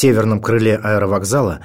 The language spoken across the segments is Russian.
северном крыле аэровокзала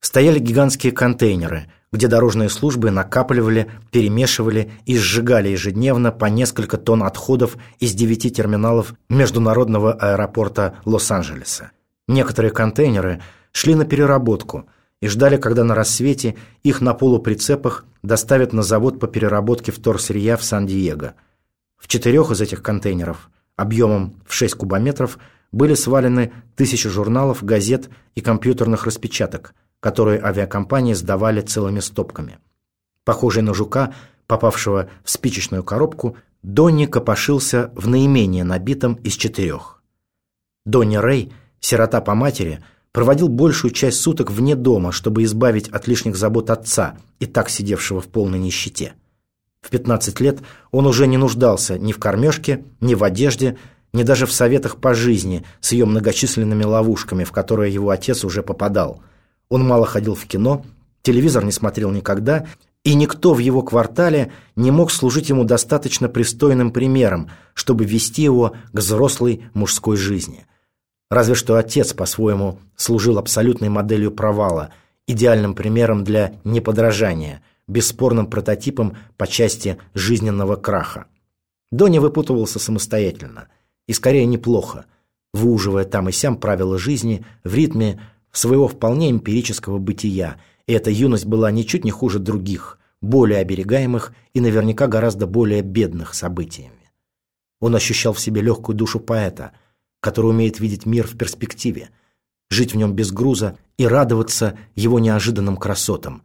стояли гигантские контейнеры, где дорожные службы накапливали, перемешивали и сжигали ежедневно по несколько тонн отходов из девяти терминалов международного аэропорта Лос-Анджелеса. Некоторые контейнеры шли на переработку и ждали, когда на рассвете их на полуприцепах доставят на завод по переработке вторсырья в Сан-Диего. В четырех из этих контейнеров объемом в 6 кубометров были свалены тысячи журналов, газет и компьютерных распечаток, которые авиакомпании сдавали целыми стопками. Похожий на жука, попавшего в спичечную коробку, Донни копошился в наименее набитом из четырех. Донни Рэй – Сирота по матери проводил большую часть суток вне дома, чтобы избавить от лишних забот отца, и так сидевшего в полной нищете. В 15 лет он уже не нуждался ни в кормежке, ни в одежде, ни даже в советах по жизни с ее многочисленными ловушками, в которые его отец уже попадал. Он мало ходил в кино, телевизор не смотрел никогда, и никто в его квартале не мог служить ему достаточно пристойным примером, чтобы вести его к взрослой мужской жизни. Разве что отец, по-своему, служил абсолютной моделью провала, идеальным примером для неподражания, бесспорным прототипом по части жизненного краха. Доня выпутывался самостоятельно, и скорее неплохо, выуживая там и сям правила жизни в ритме своего вполне эмпирического бытия, и эта юность была ничуть не хуже других, более оберегаемых и наверняка гораздо более бедных событиями. Он ощущал в себе легкую душу поэта – который умеет видеть мир в перспективе, жить в нем без груза и радоваться его неожиданным красотам.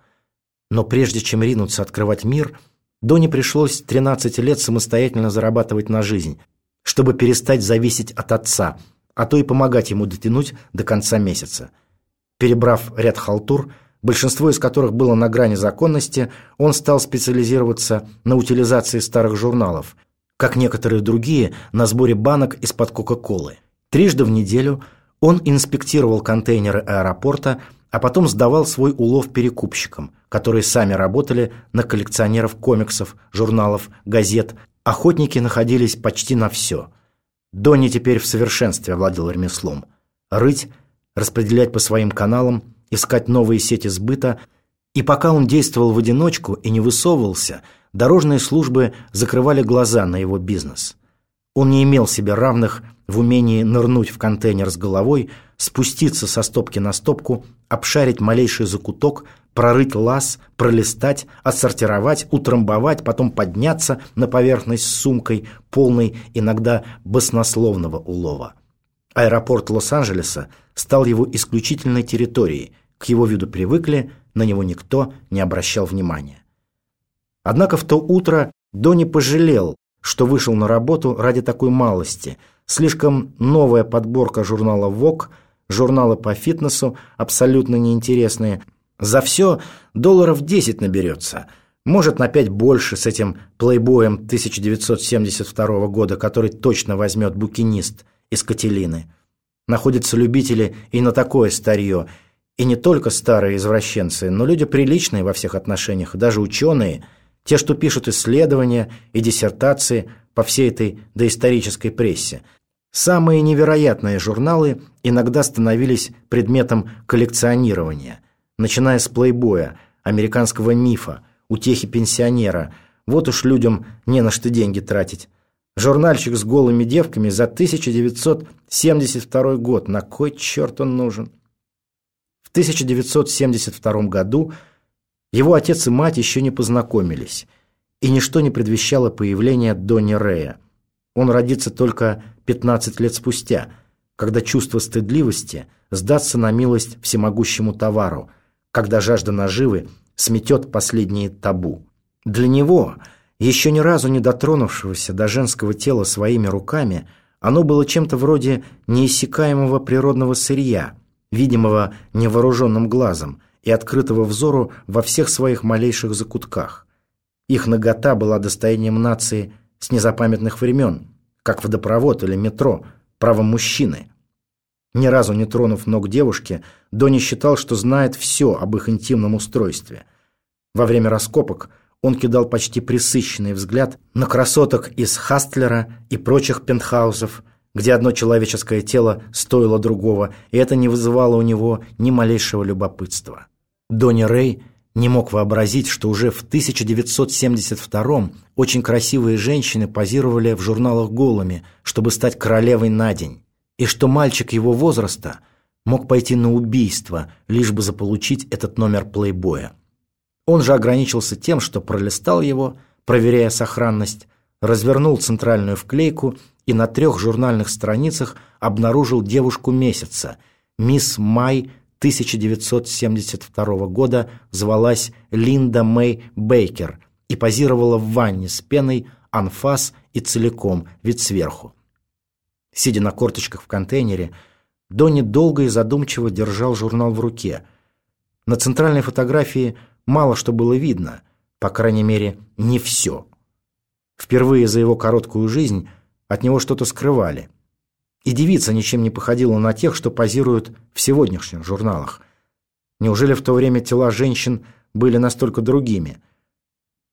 Но прежде чем ринуться открывать мир, Доне пришлось 13 лет самостоятельно зарабатывать на жизнь, чтобы перестать зависеть от отца, а то и помогать ему дотянуть до конца месяца. Перебрав ряд халтур, большинство из которых было на грани законности, он стал специализироваться на утилизации старых журналов, как некоторые другие на сборе банок из-под Кока-Колы. Трижды в неделю он инспектировал контейнеры аэропорта, а потом сдавал свой улов перекупщикам, которые сами работали на коллекционеров комиксов, журналов, газет. Охотники находились почти на все. Донни теперь в совершенстве овладел ремеслом. Рыть, распределять по своим каналам, искать новые сети сбыта. И пока он действовал в одиночку и не высовывался, дорожные службы закрывали глаза на его бизнес – он не имел себе равных в умении нырнуть в контейнер с головой, спуститься со стопки на стопку, обшарить малейший закуток, прорыть лаз, пролистать, отсортировать, утрамбовать, потом подняться на поверхность с сумкой, полной иногда баснословного улова. Аэропорт Лос-Анджелеса стал его исключительной территорией, к его виду привыкли, на него никто не обращал внимания. Однако в то утро Дони пожалел, что вышел на работу ради такой малости. Слишком новая подборка журнала Vogue, журналы по фитнесу, абсолютно неинтересные. За все долларов 10 наберется. Может, на 5 больше с этим плейбоем 1972 года, который точно возьмет букинист из Кателины. Находятся любители и на такое старье. И не только старые извращенцы, но люди приличные во всех отношениях, даже ученые – те, что пишут исследования и диссертации по всей этой доисторической прессе. Самые невероятные журналы иногда становились предметом коллекционирования, начиная с плейбоя, американского мифа, утехи пенсионера. Вот уж людям не на что деньги тратить. Журнальчик с голыми девками за 1972 год. На кой черт он нужен? В 1972 году его отец и мать еще не познакомились, и ничто не предвещало появления Донни Рея. Он родится только 15 лет спустя, когда чувство стыдливости сдастся на милость всемогущему товару, когда жажда наживы сметет последние табу. Для него, еще ни разу не дотронувшегося до женского тела своими руками, оно было чем-то вроде неиссякаемого природного сырья, видимого невооруженным глазом – и открытого взору во всех своих малейших закутках. Их нагота была достоянием нации с незапамятных времен, как водопровод или метро, правом мужчины. Ни разу не тронув ног девушки, Дони считал, что знает все об их интимном устройстве. Во время раскопок он кидал почти присыщенный взгляд на красоток из Хастлера и прочих пентхаусов, где одно человеческое тело стоило другого, и это не вызывало у него ни малейшего любопытства. Донни Рэй не мог вообразить, что уже в 1972 очень красивые женщины позировали в журналах голыми, чтобы стать королевой на день, и что мальчик его возраста мог пойти на убийство, лишь бы заполучить этот номер плейбоя. Он же ограничился тем, что пролистал его, проверяя сохранность, развернул центральную вклейку и на трех журнальных страницах обнаружил девушку месяца, мисс Май 1972 года звалась Линда Мэй Бейкер и позировала в ванне с пеной, анфас и целиком, вид сверху. Сидя на корточках в контейнере, Донни долго и задумчиво держал журнал в руке. На центральной фотографии мало что было видно, по крайней мере, не все. Впервые за его короткую жизнь от него что-то скрывали. И девица ничем не походила на тех, что позируют в сегодняшних журналах. Неужели в то время тела женщин были настолько другими?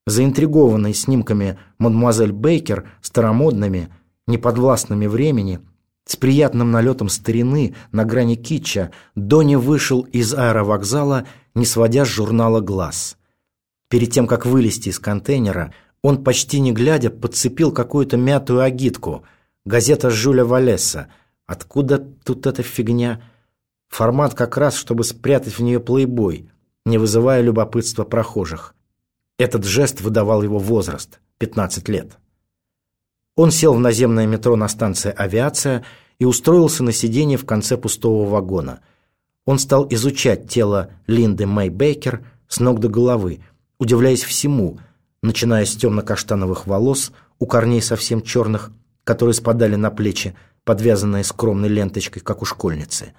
Заинтригованный снимками мадемуазель Бейкер, старомодными, неподвластными времени, с приятным налетом старины на грани китча, Донни вышел из аэровокзала, не сводя с журнала глаз. Перед тем, как вылезти из контейнера, он, почти не глядя, подцепил какую-то мятую агитку – Газета Жюля Валеса. Откуда тут эта фигня? Формат как раз, чтобы спрятать в нее плейбой, не вызывая любопытства прохожих. Этот жест выдавал его возраст – 15 лет. Он сел в наземное метро на станции «Авиация» и устроился на сиденье в конце пустого вагона. Он стал изучать тело Линды Мэй Бейкер с ног до головы, удивляясь всему, начиная с темно-каштановых волос, у корней совсем черных, которые спадали на плечи, подвязанные скромной ленточкой, как у школьницы.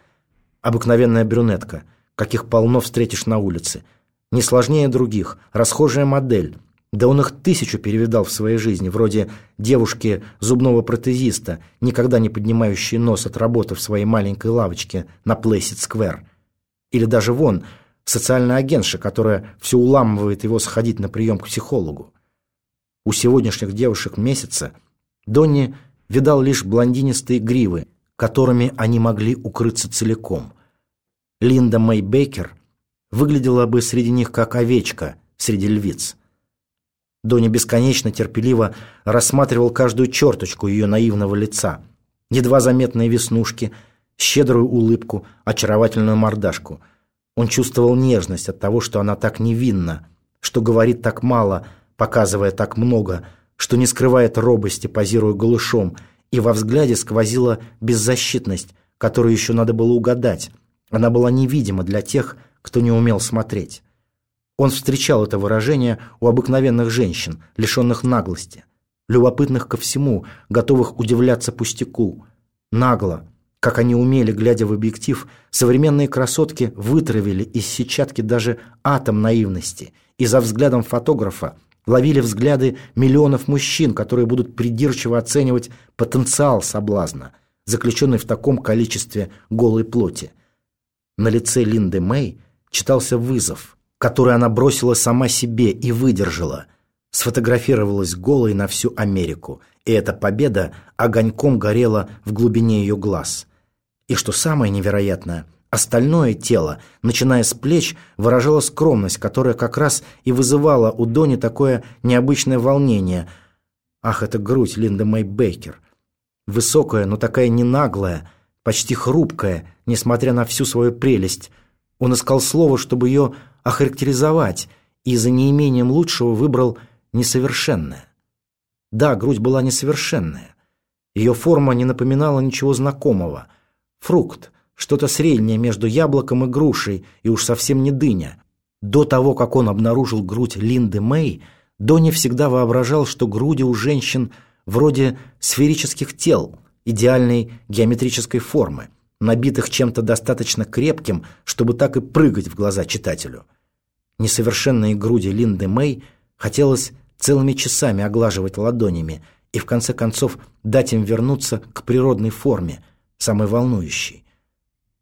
Обыкновенная брюнетка, каких полно встретишь на улице. Не сложнее других, расхожая модель. Да он их тысячу перевидал в своей жизни, вроде девушки зубного протезиста, никогда не поднимающей нос от работы в своей маленькой лавочке на Плейсид-сквер. Или даже вон, социальная агентша, которая все уламывает его сходить на прием к психологу. У сегодняшних девушек месяца – Донни видал лишь блондинистые гривы, которыми они могли укрыться целиком. Линда Мэй Бейкер выглядела бы среди них как овечка среди львиц. Донни бесконечно терпеливо рассматривал каждую черточку ее наивного лица, едва заметные веснушки, щедрую улыбку, очаровательную мордашку. Он чувствовал нежность от того, что она так невинна, что говорит так мало, показывая так много – что не скрывает робости, позируя голышом, и во взгляде сквозила беззащитность, которую еще надо было угадать. Она была невидима для тех, кто не умел смотреть. Он встречал это выражение у обыкновенных женщин, лишенных наглости, любопытных ко всему, готовых удивляться пустяку. Нагло, как они умели, глядя в объектив, современные красотки вытравили из сетчатки даже атом наивности, и за взглядом фотографа ловили взгляды миллионов мужчин, которые будут придирчиво оценивать потенциал соблазна, заключенный в таком количестве голой плоти. На лице Линды Мэй читался вызов, который она бросила сама себе и выдержала, сфотографировалась голой на всю Америку, и эта победа огоньком горела в глубине ее глаз. И что самое невероятное – Остальное тело, начиная с плеч, выражало скромность, которая как раз и вызывала у Дони такое необычное волнение. Ах, это грудь Линда Мэй Бейкер. Высокая, но такая ненаглая, почти хрупкая, несмотря на всю свою прелесть. Он искал слово, чтобы ее охарактеризовать, и за неимением лучшего выбрал «несовершенная». Да, грудь была несовершенная. Ее форма не напоминала ничего знакомого. Фрукт, что-то среднее между яблоком и грушей, и уж совсем не дыня. До того, как он обнаружил грудь Линды Мэй, Донни всегда воображал, что груди у женщин вроде сферических тел, идеальной геометрической формы, набитых чем-то достаточно крепким, чтобы так и прыгать в глаза читателю. Несовершенные груди Линды Мэй хотелось целыми часами оглаживать ладонями и в конце концов дать им вернуться к природной форме, самой волнующей.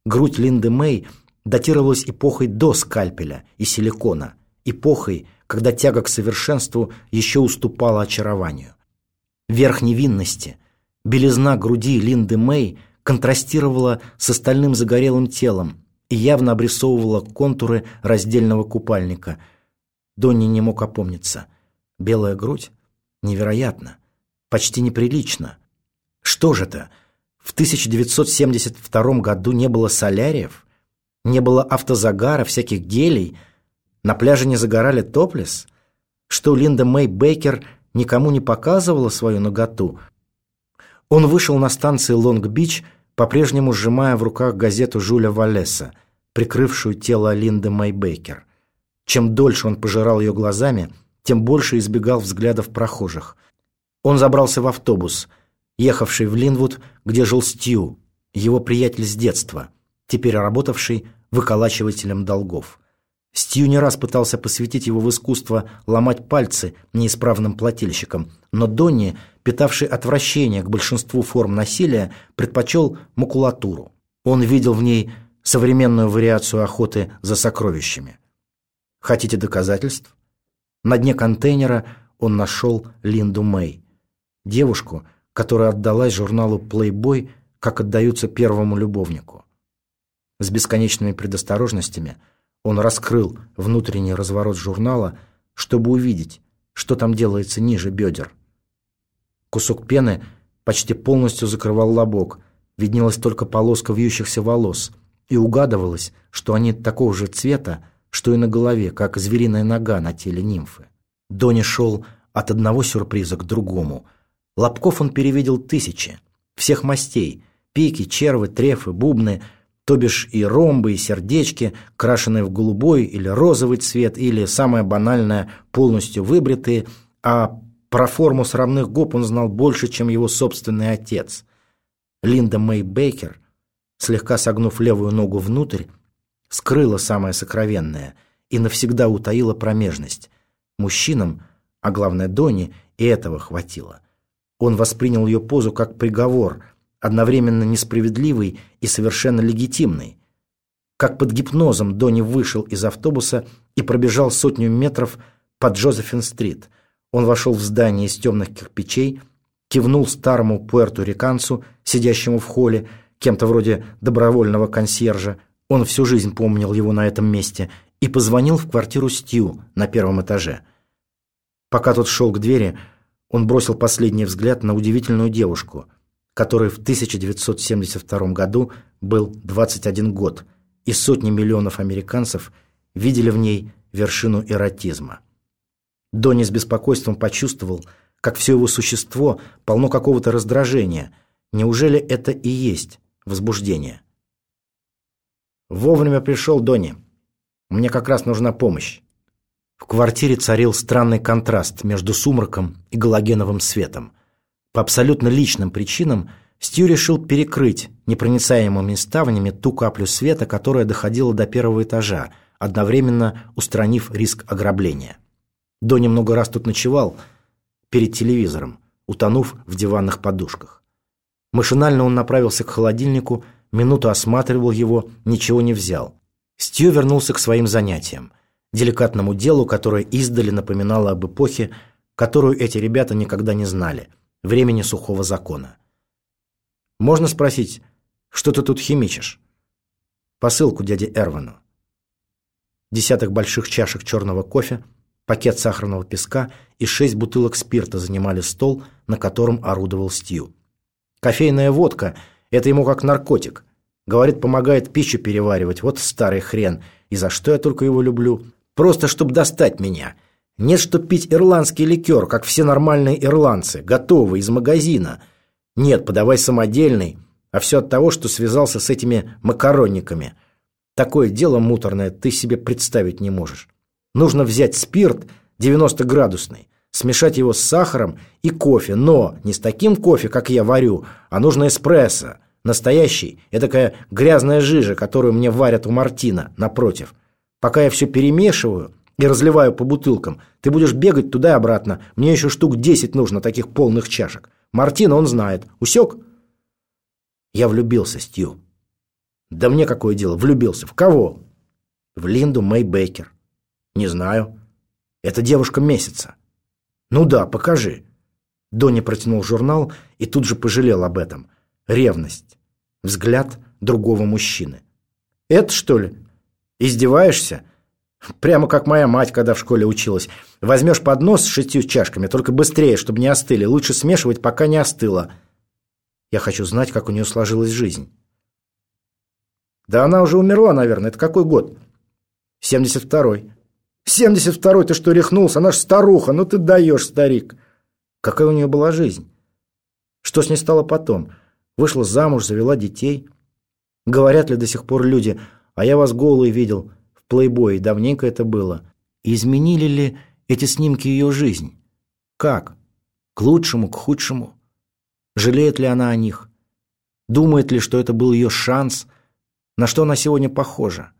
Грудь Линды Мэй датировалась эпохой до скальпеля и силикона, эпохой, когда тяга к совершенству еще уступала очарованию. Верх невинности, Белизна груди Линды Мэй контрастировала с остальным загорелым телом и явно обрисовывала контуры раздельного купальника. Донни не мог опомниться. Белая грудь? Невероятно. Почти неприлично. Что же это? В 1972 году не было соляриев? Не было автозагара, всяких гелей? На пляже не загорали топлес? Что Линда Мэй Бейкер никому не показывала свою наготу? Он вышел на станции Лонг-Бич, по-прежнему сжимая в руках газету Жюля Валеса, прикрывшую тело Линды Мэй Бейкер. Чем дольше он пожирал ее глазами, тем больше избегал взглядов прохожих. Он забрался в автобус, ехавший в Линвуд, где жил Стью, его приятель с детства, теперь работавший выколачивателем долгов. Стью не раз пытался посвятить его в искусство ломать пальцы неисправным плательщикам, но Донни, питавший отвращение к большинству форм насилия, предпочел макулатуру. Он видел в ней современную вариацию охоты за сокровищами. Хотите доказательств? На дне контейнера он нашел Линду Мэй, девушку, которая отдалась журналу Playboy, как отдаются первому любовнику. С бесконечными предосторожностями – он раскрыл внутренний разворот журнала, чтобы увидеть, что там делается ниже бедер. Кусок пены почти полностью закрывал лобок, виднелась только полоска вьющихся волос, и угадывалось, что они такого же цвета, что и на голове, как звериная нога на теле нимфы. Дони шел от одного сюрприза к другому. Лобков он перевидел тысячи, всех мастей, пики, червы, трефы, бубны – то бишь и ромбы, и сердечки, крашеные в голубой или розовый цвет, или, самое банальное, полностью выбритые, а про форму срамных губ он знал больше, чем его собственный отец. Линда Мэй Бейкер, слегка согнув левую ногу внутрь, скрыла самое сокровенное и навсегда утаила промежность. Мужчинам, а главное Доне, и этого хватило. Он воспринял ее позу как приговор – одновременно несправедливый и совершенно легитимный. Как под гипнозом Донни вышел из автобуса и пробежал сотню метров под Джозефин-стрит. Он вошел в здание из темных кирпичей, кивнул старому пуэрто-риканцу, сидящему в холле, кем-то вроде добровольного консьержа, он всю жизнь помнил его на этом месте, и позвонил в квартиру Стью на первом этаже. Пока тот шел к двери, он бросил последний взгляд на удивительную девушку – который в 1972 году был 21 год, и сотни миллионов американцев видели в ней вершину эротизма. Донни с беспокойством почувствовал, как все его существо полно какого-то раздражения. Неужели это и есть возбуждение? «Вовремя пришел Донни. Мне как раз нужна помощь». В квартире царил странный контраст между сумраком и галогеновым светом – по абсолютно личным причинам Стью решил перекрыть непроницаемыми ставнями ту каплю света, которая доходила до первого этажа, одновременно устранив риск ограбления. До немного раз тут ночевал перед телевизором, утонув в диванных подушках. Машинально он направился к холодильнику, минуту осматривал его, ничего не взял. Стью вернулся к своим занятиям, деликатному делу, которое издали напоминало об эпохе, которую эти ребята никогда не знали – времени сухого закона. Можно спросить, что ты тут химичишь? Посылку дяде Эрвану. Десяток больших чашек черного кофе, пакет сахарного песка и шесть бутылок спирта занимали стол, на котором орудовал Стью. Кофейная водка – это ему как наркотик. Говорит, помогает пищу переваривать. Вот старый хрен. И за что я только его люблю? Просто, чтобы достать меня – нет, что пить ирландский ликер, как все нормальные ирландцы, готовый, из магазина. Нет, подавай самодельный, а все от того, что связался с этими макаронниками. Такое дело муторное ты себе представить не можешь. Нужно взять спирт 90-градусный, смешать его с сахаром и кофе, но не с таким кофе, как я варю, а нужно эспрессо, настоящий, такая грязная жижа, которую мне варят у Мартина, напротив. Пока я все перемешиваю, и разливаю по бутылкам. Ты будешь бегать туда и обратно. Мне еще штук десять нужно таких полных чашек. Мартина он знает. Усек? Я влюбился, Стью. Да мне какое дело? Влюбился. В кого? В Линду Мэй Бейкер. Не знаю. Это девушка месяца. Ну да, покажи. Донни протянул журнал и тут же пожалел об этом. Ревность. Взгляд другого мужчины. «Это, что ли? Издеваешься?» Прямо как моя мать, когда в школе училась. Возьмешь поднос с шестью чашками, только быстрее, чтобы не остыли. Лучше смешивать, пока не остыло. Я хочу знать, как у нее сложилась жизнь. Да она уже умерла, наверное. Это какой год? 72-й. 72-й, ты что, рехнулся? Она ж старуха. Ну ты даешь, старик. Какая у нее была жизнь? Что с ней стало потом? Вышла замуж, завела детей. Говорят ли до сих пор люди, а я вас голые видел плейбое, давненько это было. Изменили ли эти снимки ее жизнь? Как? К лучшему, к худшему? Жалеет ли она о них? Думает ли, что это был ее шанс? На что она сегодня похожа?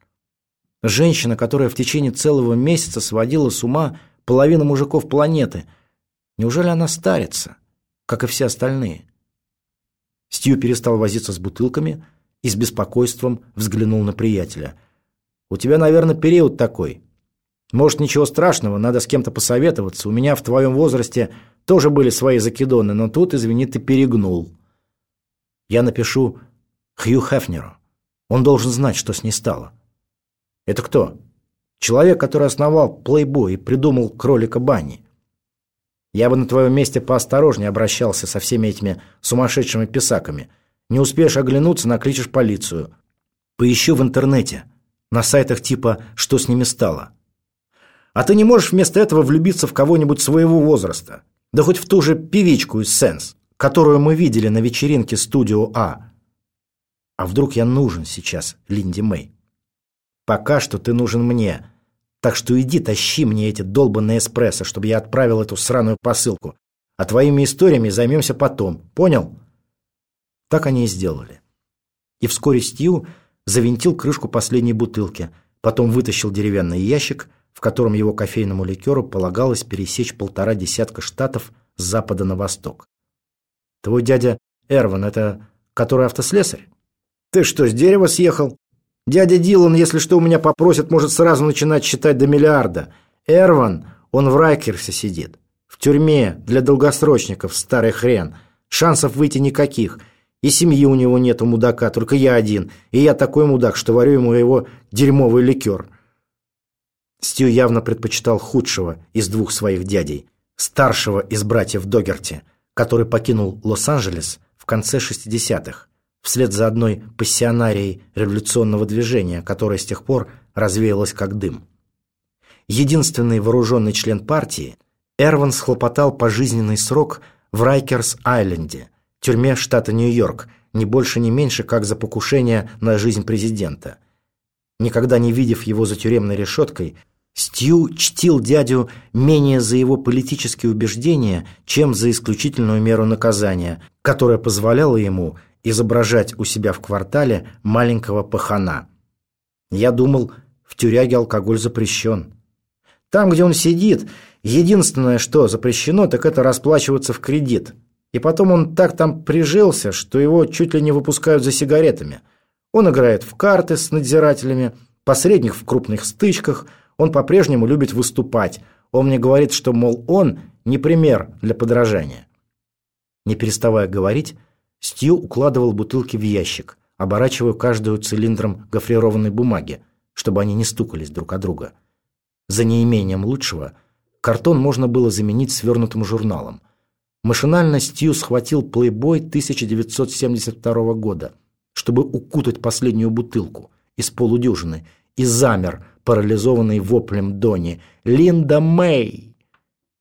Женщина, которая в течение целого месяца сводила с ума половину мужиков планеты. Неужели она старится, как и все остальные? Стью перестал возиться с бутылками и с беспокойством взглянул на приятеля. «У тебя, наверное, период такой. Может, ничего страшного, надо с кем-то посоветоваться. У меня в твоем возрасте тоже были свои закидоны, но тут, извини, ты перегнул. Я напишу Хью Хефнеру. Он должен знать, что с ней стало». «Это кто?» «Человек, который основал Playboy и придумал кролика Банни. Я бы на твоем месте поосторожнее обращался со всеми этими сумасшедшими писаками. Не успеешь оглянуться, накличешь полицию. Поищу в интернете, на сайтах типа «Что с ними стало?». А ты не можешь вместо этого влюбиться в кого-нибудь своего возраста. Да хоть в ту же певичку из «Сенс», которую мы видели на вечеринке «Студио А». А вдруг я нужен сейчас Линди Мэй? Пока что ты нужен мне – так что иди тащи мне эти долбанные эспрессо, чтобы я отправил эту сраную посылку. А твоими историями займемся потом. Понял? Так они и сделали. И вскоре Стью завинтил крышку последней бутылки, потом вытащил деревянный ящик, в котором его кофейному ликеру полагалось пересечь полтора десятка штатов с запада на восток. Твой дядя Эрван, это который автослесарь? Ты что, с дерева съехал? Дядя Дилан, если что у меня попросит, может сразу начинать считать до миллиарда. Эрван, он в Райкерсе сидит. В тюрьме для долгосрочников, старый хрен. Шансов выйти никаких. И семьи у него нет, у мудака, только я один. И я такой мудак, что варю ему его дерьмовый ликер. Стю явно предпочитал худшего из двух своих дядей. Старшего из братьев Догерти, который покинул Лос-Анджелес в конце 60-х вслед за одной пассионарией революционного движения, которая с тех пор развеялась как дым. Единственный вооруженный член партии, Эрван схлопотал пожизненный срок в Райкерс-Айленде, тюрьме штата Нью-Йорк, не больше, не меньше, как за покушение на жизнь президента. Никогда не видев его за тюремной решеткой, Стью чтил дядю менее за его политические убеждения, чем за исключительную меру наказания, которая позволяла ему – изображать у себя в квартале маленького пахана. Я думал, в тюряге алкоголь запрещен. Там, где он сидит, единственное, что запрещено, так это расплачиваться в кредит. И потом он так там прижился, что его чуть ли не выпускают за сигаретами. Он играет в карты с надзирателями, посредник в крупных стычках, он по-прежнему любит выступать. Он мне говорит, что, мол, он не пример для подражания. Не переставая говорить, Стью укладывал бутылки в ящик, оборачивая каждую цилиндром гофрированной бумаги, чтобы они не стукались друг о друга. За неимением лучшего картон можно было заменить свернутым журналом. Машинально Стью схватил плейбой 1972 года, чтобы укутать последнюю бутылку из полудюжины, и замер, парализованный воплем Дони «Линда Мэй!».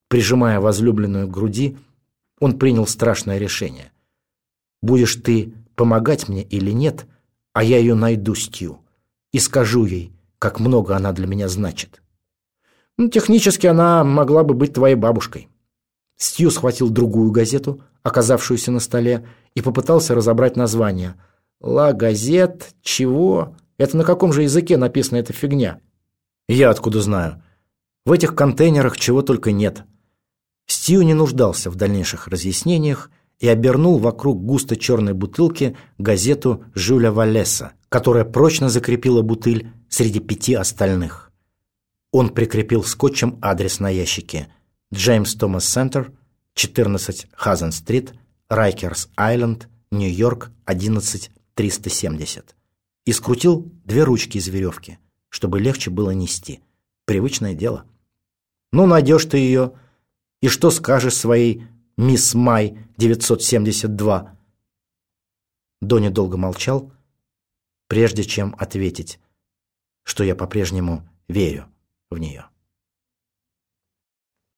Прижимая возлюбленную к груди, он принял страшное решение – Будешь ты помогать мне или нет, а я ее найду, Стью, и скажу ей, как много она для меня значит. Ну, технически она могла бы быть твоей бабушкой. Стью схватил другую газету, оказавшуюся на столе, и попытался разобрать название. «Ла газет? Чего? Это на каком же языке написана эта фигня?» «Я откуда знаю? В этих контейнерах чего только нет». Стью не нуждался в дальнейших разъяснениях и обернул вокруг густо черной бутылки газету Жюля Валеса, которая прочно закрепила бутыль среди пяти остальных. Он прикрепил скотчем адрес на ящике Джеймс Томас Центр, 14 Хазен-стрит, Райкерс-Айленд, Нью-Йорк, 11370. И скрутил две ручки из веревки, чтобы легче было нести. Привычное дело. Ну, найдешь ты ее. И что скажешь своей мисс Май 972? Дони долго молчал, прежде чем ответить, что я по-прежнему верю в нее.